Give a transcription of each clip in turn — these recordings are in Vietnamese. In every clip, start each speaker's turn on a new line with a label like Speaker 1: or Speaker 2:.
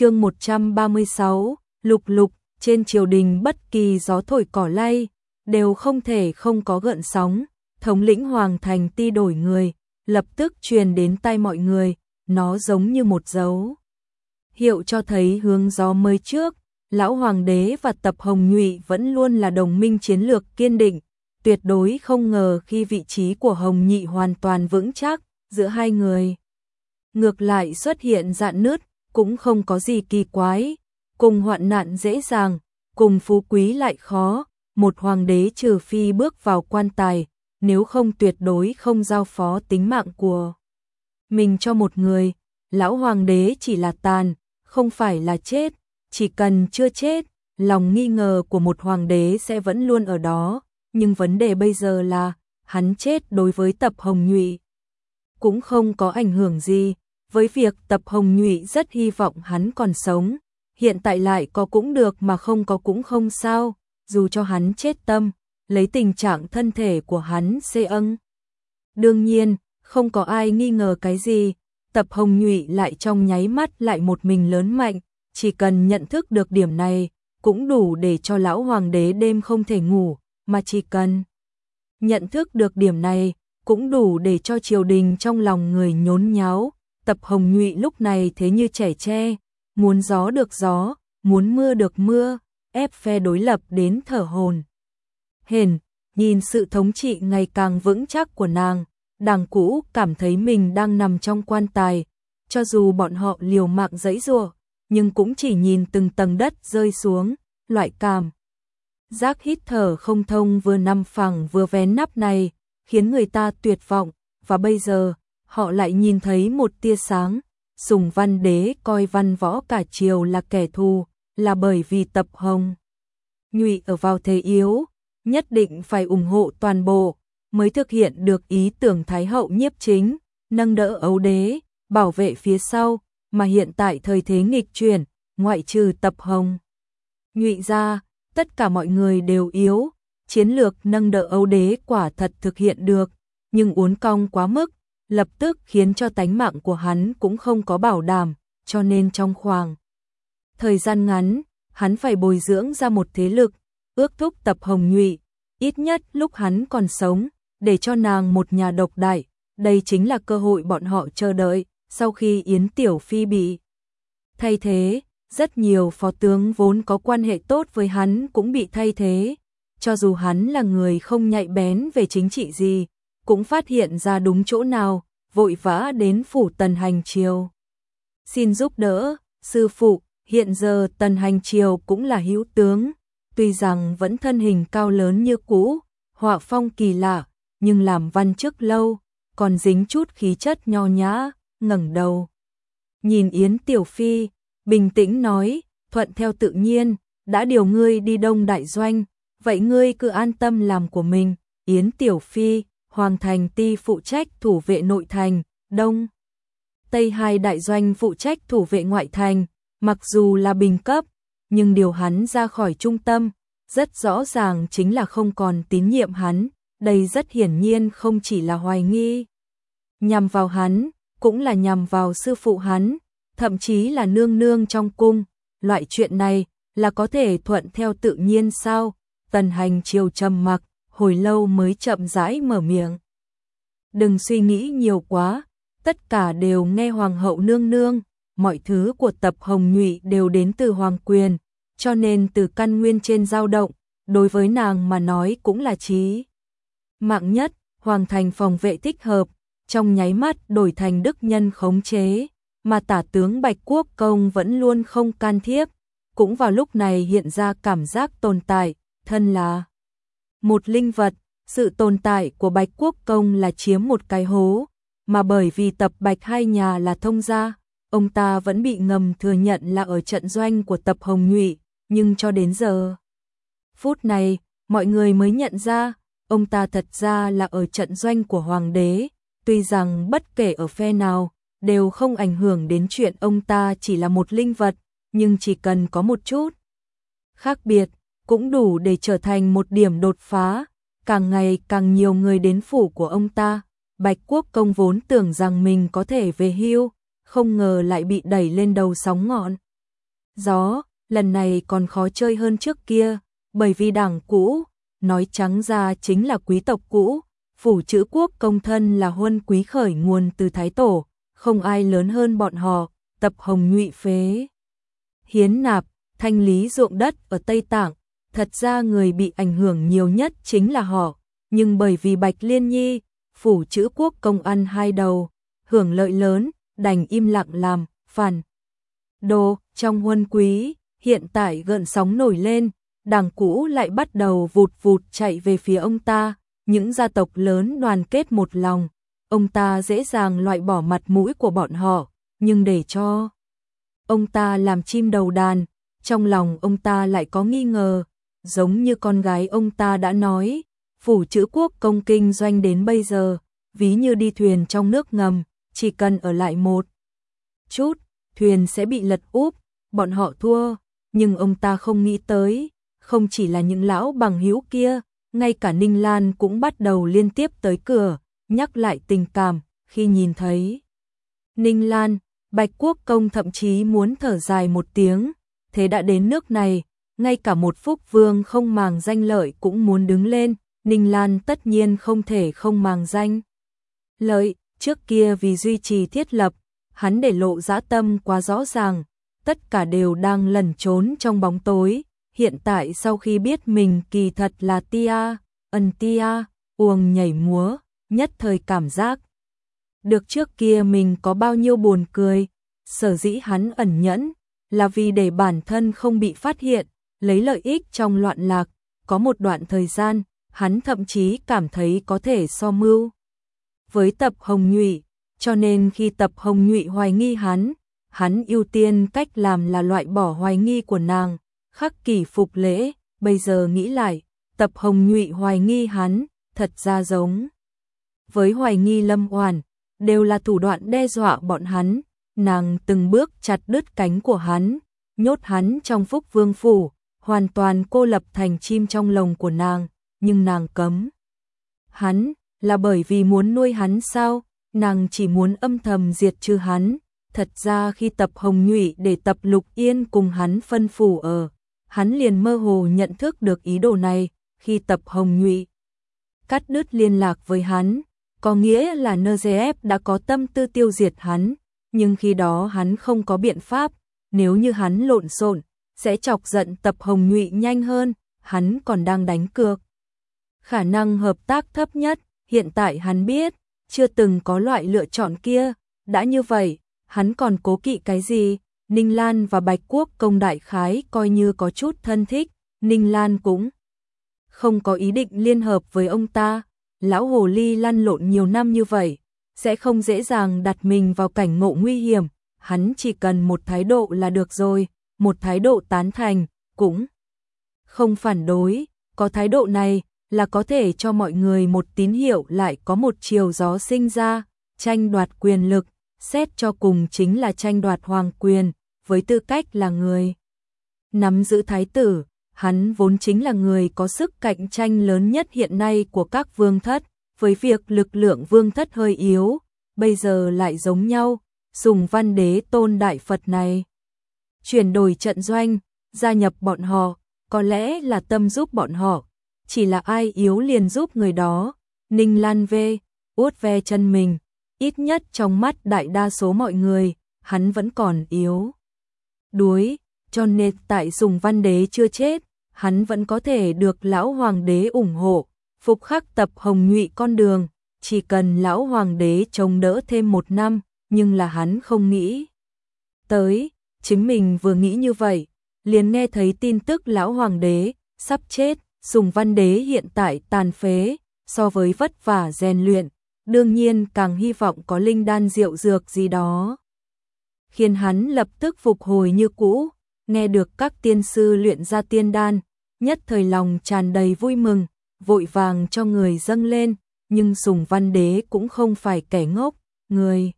Speaker 1: chương 136, lục lục, trên triều đình bất kỳ gió thổi cỏ lay, đều không thể không có gợn sóng, thống lĩnh hoàng thành ti đổi người, lập tức truyền đến tay mọi người, nó giống như một dấu. Hiệu cho thấy hướng gió mới trước, lão hoàng đế và tập hồng nhụy vẫn luôn là đồng minh chiến lược kiên định, tuyệt đối không ngờ khi vị trí của hồng nhị hoàn toàn vững chắc giữa hai người. Ngược lại xuất hiện dạn nứt, cũng không có gì kỳ quái, cùng hoạn nạn dễ dàng, cùng phú quý lại khó, một hoàng đế trừ phi bước vào quan tài, nếu không tuyệt đối không giao phó tính mạng của mình cho một người, lão hoàng đế chỉ là tàn, không phải là chết, chỉ cần chưa chết, lòng nghi ngờ của một hoàng đế sẽ vẫn luôn ở đó, nhưng vấn đề bây giờ là, hắn chết đối với tập hồng nhụy. Cũng không có ảnh hưởng gì, với việc tập hồng nhụy rất hy vọng hắn còn sống, hiện tại lại có cũng được mà không có cũng không sao, dù cho hắn chết tâm, lấy tình trạng thân thể của hắn xê âng. Đương nhiên, không có ai nghi ngờ cái gì, tập hồng nhụy lại trong nháy mắt lại một mình lớn mạnh, chỉ cần nhận thức được điểm này, cũng đủ để cho lão hoàng đế đêm không thể ngủ, mà chỉ cần nhận thức được điểm này, cũng đủ để cho triều đình trong lòng người nhốn nháo, tập hồng nhụy lúc này thế như trẻ tre, muốn gió được gió, muốn mưa được mưa, ép phe đối lập đến thở hồn. Hền, nhìn sự thống trị ngày càng vững chắc của nàng, đảng cũ cảm thấy mình đang nằm trong quan tài, cho dù bọn họ liều mạng dẫy rùa, nhưng cũng chỉ nhìn từng tầng đất rơi xuống, loại cảm. Giác hít thở không thông vừa nằm phẳng vừa vén nắp này, khiến người ta tuyệt vọng, và bây giờ, họ lại nhìn thấy một tia sáng, sùng văn đế coi văn võ cả triều là kẻ thù, là bởi vì tập hồng. Nhụy ở vào thế yếu, nhất định phải ủng hộ toàn bộ, mới thực hiện được ý tưởng Thái hậu nhiếp chính, nâng đỡ ấu đế, bảo vệ phía sau, mà hiện tại thời thế nghịch chuyển, ngoại trừ tập hồng. Nhụy ra, tất cả mọi người đều yếu, chiến lược nâng đỡ ấu đế quả thật thực hiện được, nhưng uốn cong quá mức, lập tức khiến cho tánh mạng của hắn cũng không có bảo đảm, cho nên trong khoảng thời gian ngắn, hắn phải bồi dưỡng ra một thế lực, ước thúc tập hồng nhụy, ít nhất lúc hắn còn sống, để cho nàng một nhà độc đại, đây chính là cơ hội bọn họ chờ đợi, sau khi Yến Tiểu Phi bị. Thay thế, rất nhiều phó tướng vốn có quan hệ tốt với hắn cũng bị thay thế, cho dù hắn là người không nhạy bén về chính trị gì, cũng phát hiện ra đúng chỗ nào, vội vã đến phủ tần hành triều. Xin giúp đỡ, sư phụ, hiện giờ tần hành triều cũng là hữu tướng, tuy rằng vẫn thân hình cao lớn như cũ, họa phong kỳ lạ, nhưng làm văn chức lâu, còn dính chút khí chất nho nhã, ngẩng đầu. Nhìn Yến Tiểu Phi, bình tĩnh nói, thuận theo tự nhiên, đã điều ngươi đi đông đại doanh, vậy ngươi cứ an tâm làm của mình, Yến Tiểu Phi, Hoàng Thành ti phụ trách thủ vệ nội thành, Đông. Tây hai đại doanh phụ trách thủ vệ ngoại thành, mặc dù là bình cấp, nhưng điều hắn ra khỏi trung tâm, rất rõ ràng chính là không còn tín nhiệm hắn, đây rất hiển nhiên không chỉ là hoài nghi. Nhằm vào hắn, cũng là nhằm vào sư phụ hắn, thậm chí là nương nương trong cung, loại chuyện này là có thể thuận theo tự nhiên sao? Tần hành chiều trầm mặc, hồi lâu mới chậm rãi mở miệng. Đừng suy nghĩ nhiều quá, tất cả đều nghe hoàng hậu nương nương, mọi thứ của tập hồng nhụy đều đến từ hoàng quyền, cho nên từ căn nguyên trên dao động, đối với nàng mà nói cũng là trí. Mạng nhất, hoàng thành phòng vệ thích hợp, trong nháy mắt đổi thành đức nhân khống chế, mà tả tướng Bạch Quốc Công vẫn luôn không can thiếp, cũng vào lúc này hiện ra cảm giác tồn tại, thân là một linh vật, sự tồn tại của Bạch Quốc Công là chiếm một cái hố, mà bởi vì tập Bạch hai nhà là thông gia, ông ta vẫn bị ngầm thừa nhận là ở trận doanh của tập Hồng Nhụy, nhưng cho đến giờ. Phút này, mọi người mới nhận ra, ông ta thật ra là ở trận doanh của Hoàng đế, tuy rằng bất kể ở phe nào, đều không ảnh hưởng đến chuyện ông ta chỉ là một linh vật, nhưng chỉ cần có một chút khác biệt, cũng đủ để trở thành một điểm đột phá, càng ngày càng nhiều người đến phủ của ông ta. Bạch Quốc công vốn tưởng rằng mình có thể về hưu, không ngờ lại bị đẩy lên đầu sóng ngọn. gió, lần này còn khó chơi hơn trước kia, bởi vì đảng cũ, nói trắng ra chính là quý tộc cũ, phủ chữ quốc công thân là huân quý khởi nguồn từ Thái Tổ, không ai lớn hơn bọn họ, tập hồng nhụy phế. Hiến nạp, thanh lý ruộng đất ở Tây Tạng, thật ra người bị ảnh hưởng nhiều nhất chính là họ, nhưng bởi vì Bạch Liên Nhi, phủ chữ quốc công ăn hai đầu, hưởng lợi lớn, đành im lặng làm, phản. Đồ, trong huân quý, hiện tại gợn sóng nổi lên, đảng cũ lại bắt đầu vụt vụt chạy về phía ông ta, những gia tộc lớn đoàn kết một lòng, ông ta dễ dàng loại bỏ mặt mũi của bọn họ, nhưng để cho ông ta làm chim đầu đàn, trong lòng ông ta lại có nghi ngờ, giống như con gái ông ta đã nói, phủ chữ quốc công kinh doanh đến bây giờ, ví như đi thuyền trong nước ngầm, chỉ cần ở lại một chút, thuyền sẽ bị lật úp, bọn họ thua, nhưng ông ta không nghĩ tới, không chỉ là những lão bằng hữu kia, ngay cả Ninh Lan cũng bắt đầu liên tiếp tới cửa, nhắc lại tình cảm, khi nhìn thấy. Ninh Lan, Bạch Quốc Công thậm chí muốn thở dài một tiếng, thế đã đến nước này, ngay cả một phúc vương không màng danh lợi cũng muốn đứng lên, Ninh Lan tất nhiên không thể không màng danh. Lợi, trước kia vì duy trì thiết lập, hắn để lộ dã tâm quá rõ ràng, tất cả đều đang lẩn trốn trong bóng tối, hiện tại sau khi biết mình kỳ thật là tia, ân tia, uồng nhảy múa, nhất thời cảm giác. Được trước kia mình có bao nhiêu buồn cười, sở dĩ hắn ẩn nhẫn, là vì để bản thân không bị phát hiện, lấy lợi ích trong loạn lạc, có một đoạn thời gian, hắn thậm chí cảm thấy có thể so mưu. Với tập hồng nhụy, cho nên khi tập hồng nhụy hoài nghi hắn, hắn ưu tiên cách làm là loại bỏ hoài nghi của nàng, khắc kỷ phục lễ, bây giờ nghĩ lại, tập hồng nhụy hoài nghi hắn, thật ra giống. Với hoài nghi lâm hoàn, đều là thủ đoạn đe dọa bọn hắn, nàng từng bước chặt đứt cánh của hắn, nhốt hắn trong phúc vương phủ, hoàn toàn cô lập thành chim trong lồng của nàng, nhưng nàng cấm. Hắn, là bởi vì muốn nuôi hắn sao, nàng chỉ muốn âm thầm diệt trừ hắn, thật ra khi tập hồng nhụy để tập lục yên cùng hắn phân phủ ở, hắn liền mơ hồ nhận thức được ý đồ này, khi tập hồng nhụy. Cắt đứt liên lạc với hắn, có nghĩa là NGF đã có tâm tư tiêu diệt hắn, nhưng khi đó hắn không có biện pháp, nếu như hắn lộn xộn, sẽ chọc giận tập hồng nhụy nhanh hơn, hắn còn đang đánh cược. Khả năng hợp tác thấp nhất, hiện tại hắn biết, chưa từng có loại lựa chọn kia, đã như vậy, hắn còn cố kỵ cái gì? Ninh Lan và Bạch Quốc công đại khái coi như có chút thân thích, Ninh Lan cũng không có ý định liên hợp với ông ta, lão hồ ly lăn lộn nhiều năm như vậy, sẽ không dễ dàng đặt mình vào cảnh ngộ nguy hiểm, hắn chỉ cần một thái độ là được rồi, một thái độ tán thành, cũng không phản đối, có thái độ này là có thể cho mọi người một tín hiệu lại có một chiều gió sinh ra, tranh đoạt quyền lực, xét cho cùng chính là tranh đoạt hoàng quyền, với tư cách là người nắm giữ thái tử, hắn vốn chính là người có sức cạnh tranh lớn nhất hiện nay của các vương thất, với việc lực lượng vương thất hơi yếu, bây giờ lại giống nhau, dùng văn đế tôn đại Phật này. Chuyển đổi trận doanh, gia nhập bọn họ, có lẽ là tâm giúp bọn họ, chỉ là ai yếu liền giúp người đó, Ninh Lan Vê, út ve chân mình, ít nhất trong mắt đại đa số mọi người, hắn vẫn còn yếu. Đuối, cho nên tại dùng văn đế chưa chết, hắn vẫn có thể được lão hoàng đế ủng hộ, phục khắc tập hồng nhụy con đường, chỉ cần lão hoàng đế chống đỡ thêm một năm, nhưng là hắn không nghĩ. Tới, chính mình vừa nghĩ như vậy, liền nghe thấy tin tức lão hoàng đế sắp chết, sùng văn đế hiện tại tàn phế, so với vất vả rèn luyện, đương nhiên càng hy vọng có linh đan rượu dược gì đó. Khiến hắn lập tức phục hồi như cũ, nghe được các tiên sư luyện ra tiên đan, nhất thời lòng tràn đầy vui mừng, vội vàng cho người dâng lên, nhưng sùng văn đế cũng không phải kẻ ngốc, người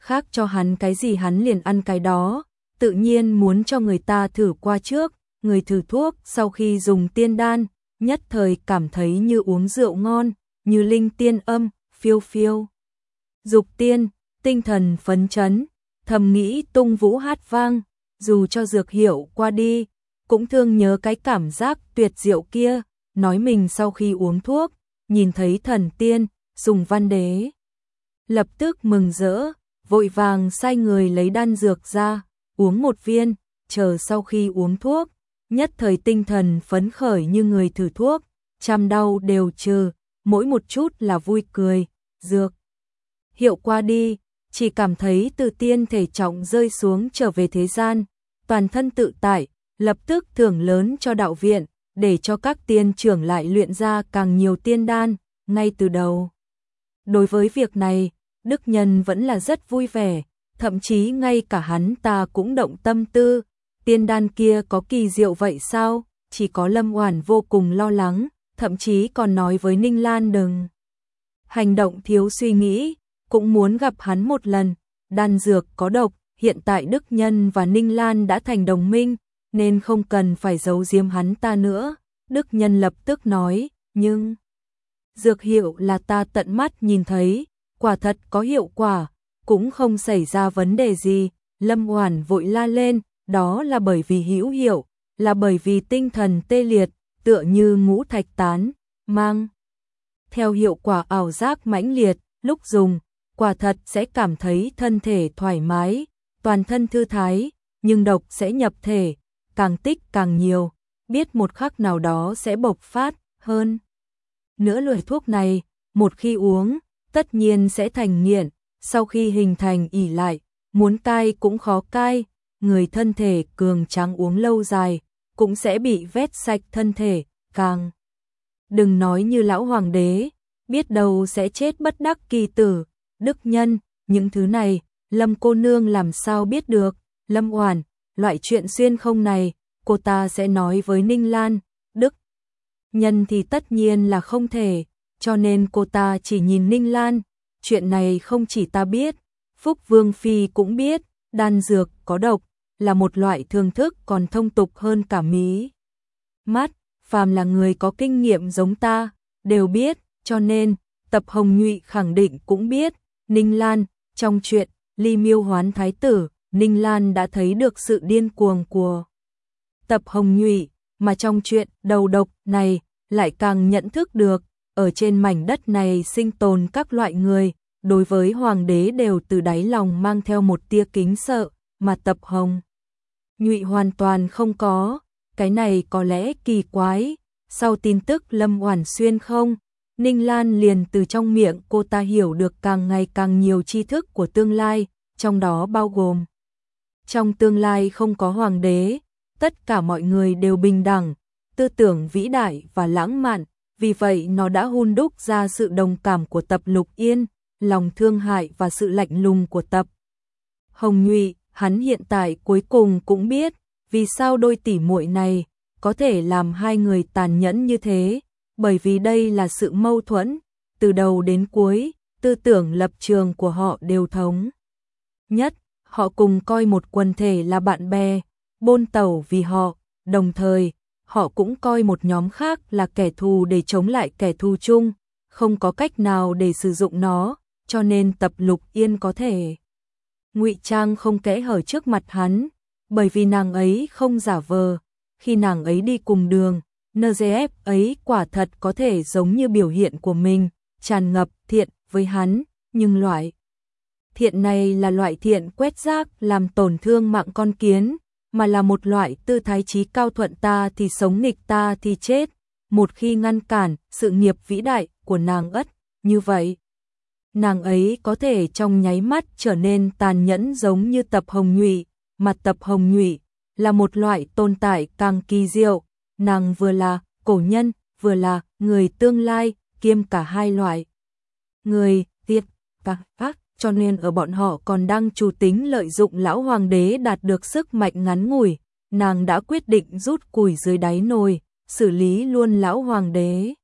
Speaker 1: khác cho hắn cái gì hắn liền ăn cái đó, tự nhiên muốn cho người ta thử qua trước, người thử thuốc sau khi dùng tiên đan, nhất thời cảm thấy như uống rượu ngon, như linh tiên âm, phiêu phiêu. Dục tiên, tinh thần phấn chấn, thầm nghĩ tung vũ hát vang, dù cho dược hiệu qua đi, cũng thương nhớ cái cảm giác tuyệt diệu kia, nói mình sau khi uống thuốc, nhìn thấy thần tiên, dùng văn đế. Lập tức mừng rỡ, vội vàng sai người lấy đan dược ra, uống một viên, chờ sau khi uống thuốc, nhất thời tinh thần phấn khởi như người thử thuốc, trăm đau đều trừ, mỗi một chút là vui cười, dược. Hiệu qua đi, chỉ cảm thấy từ tiên thể trọng rơi xuống trở về thế gian, toàn thân tự tại, lập tức thưởng lớn cho đạo viện, để cho các tiên trưởng lại luyện ra càng nhiều tiên đan, ngay từ đầu. Đối với việc này, Đức Nhân vẫn là rất vui vẻ, thậm chí ngay cả hắn ta cũng động tâm tư, tiên đan kia có kỳ diệu vậy sao? Chỉ có Lâm Oản vô cùng lo lắng, thậm chí còn nói với Ninh Lan đừng hành động thiếu suy nghĩ, cũng muốn gặp hắn một lần, đan dược có độc, hiện tại Đức Nhân và Ninh Lan đã thành đồng minh, nên không cần phải giấu giếm hắn ta nữa. Đức Nhân lập tức nói, nhưng dược hiệu là ta tận mắt nhìn thấy, quả thật có hiệu quả, cũng không xảy ra vấn đề gì. Lâm Oản vội la lên, đó là bởi vì hữu hiệu, là bởi vì tinh thần tê liệt, tựa như ngũ thạch tán, mang theo hiệu quả ảo giác mãnh liệt, lúc dùng, quả thật sẽ cảm thấy thân thể thoải mái, toàn thân thư thái, nhưng độc sẽ nhập thể, càng tích càng nhiều, biết một khắc nào đó sẽ bộc phát hơn. Nữa loại thuốc này, một khi uống, tất nhiên sẽ thành nghiện, sau khi hình thành ỉ lại, muốn cai cũng khó cai, người thân thể cường tráng uống lâu dài, cũng sẽ bị vét sạch thân thể, càng. Đừng nói như lão hoàng đế, biết đâu sẽ chết bất đắc kỳ tử, đức nhân, những thứ này, lâm cô nương làm sao biết được, lâm oản, loại chuyện xuyên không này, cô ta sẽ nói với Ninh Lan, đức. Nhân thì tất nhiên là không thể, cho nên cô ta chỉ nhìn Ninh Lan, chuyện này không chỉ ta biết, Phúc Vương Phi cũng biết, đan dược có độc, là một loại thương thức còn thông tục hơn cả mí. Mắt, phàm là người có kinh nghiệm giống ta, đều biết, cho nên, Tập Hồng Nhụy khẳng định cũng biết, Ninh Lan, trong chuyện, Ly Miêu Hoán Thái Tử, Ninh Lan đã thấy được sự điên cuồng của Tập Hồng Nhụy, mà trong chuyện đầu độc này lại càng nhận thức được, ở trên mảnh đất này sinh tồn các loại người, đối với hoàng đế đều từ đáy lòng mang theo một tia kính sợ, mà Tập Hồng. Nhụy hoàn toàn không có, cái này có lẽ kỳ quái, sau tin tức Lâm hoàn Xuyên không, Ninh Lan liền từ trong miệng cô ta hiểu được càng ngày càng nhiều tri thức của tương lai, trong đó bao gồm. Trong tương lai không có hoàng đế, tất cả mọi người đều bình đẳng, tư tưởng vĩ đại và lãng mạn, vì vậy nó đã hun đúc ra sự đồng cảm của tập Lục Yên, lòng thương hại và sự lạnh lùng của tập Hồng Nhụy, hắn hiện tại cuối cùng cũng biết vì sao đôi tỷ muội này có thể làm hai người tàn nhẫn như thế, bởi vì đây là sự mâu thuẫn, từ đầu đến cuối, tư tưởng lập trường của họ đều thống. Nhất, họ cùng coi một quần thể là bạn bè, bôn tẩu vì họ, đồng thời, họ cũng coi một nhóm khác là kẻ thù để chống lại kẻ thù chung, không có cách nào để sử dụng nó, cho nên tập lục yên có thể. ngụy Trang không kẽ hở trước mặt hắn, bởi vì nàng ấy không giả vờ, khi nàng ấy đi cùng đường, NGF ấy quả thật có thể giống như biểu hiện của mình, tràn ngập thiện với hắn, nhưng loại thiện này là loại thiện quét rác làm tổn thương mạng con kiến, mà là một loại tư thái trí cao thuận ta thì sống nghịch ta thì chết, một khi ngăn cản sự nghiệp vĩ đại của nàng ất, như vậy. Nàng ấy có thể trong nháy mắt trở nên tàn nhẫn giống như tập hồng nhụy, mà tập hồng nhụy là một loại tồn tại càng kỳ diệu, nàng vừa là cổ nhân, vừa là người tương lai, kiêm cả hai loại. Người, tiệt, và phát, cho nên ở bọn họ còn đang chủ tính lợi dụng lão hoàng đế đạt được sức mạnh ngắn ngủi, nàng đã quyết định rút củi dưới đáy nồi, xử lý luôn lão hoàng đế.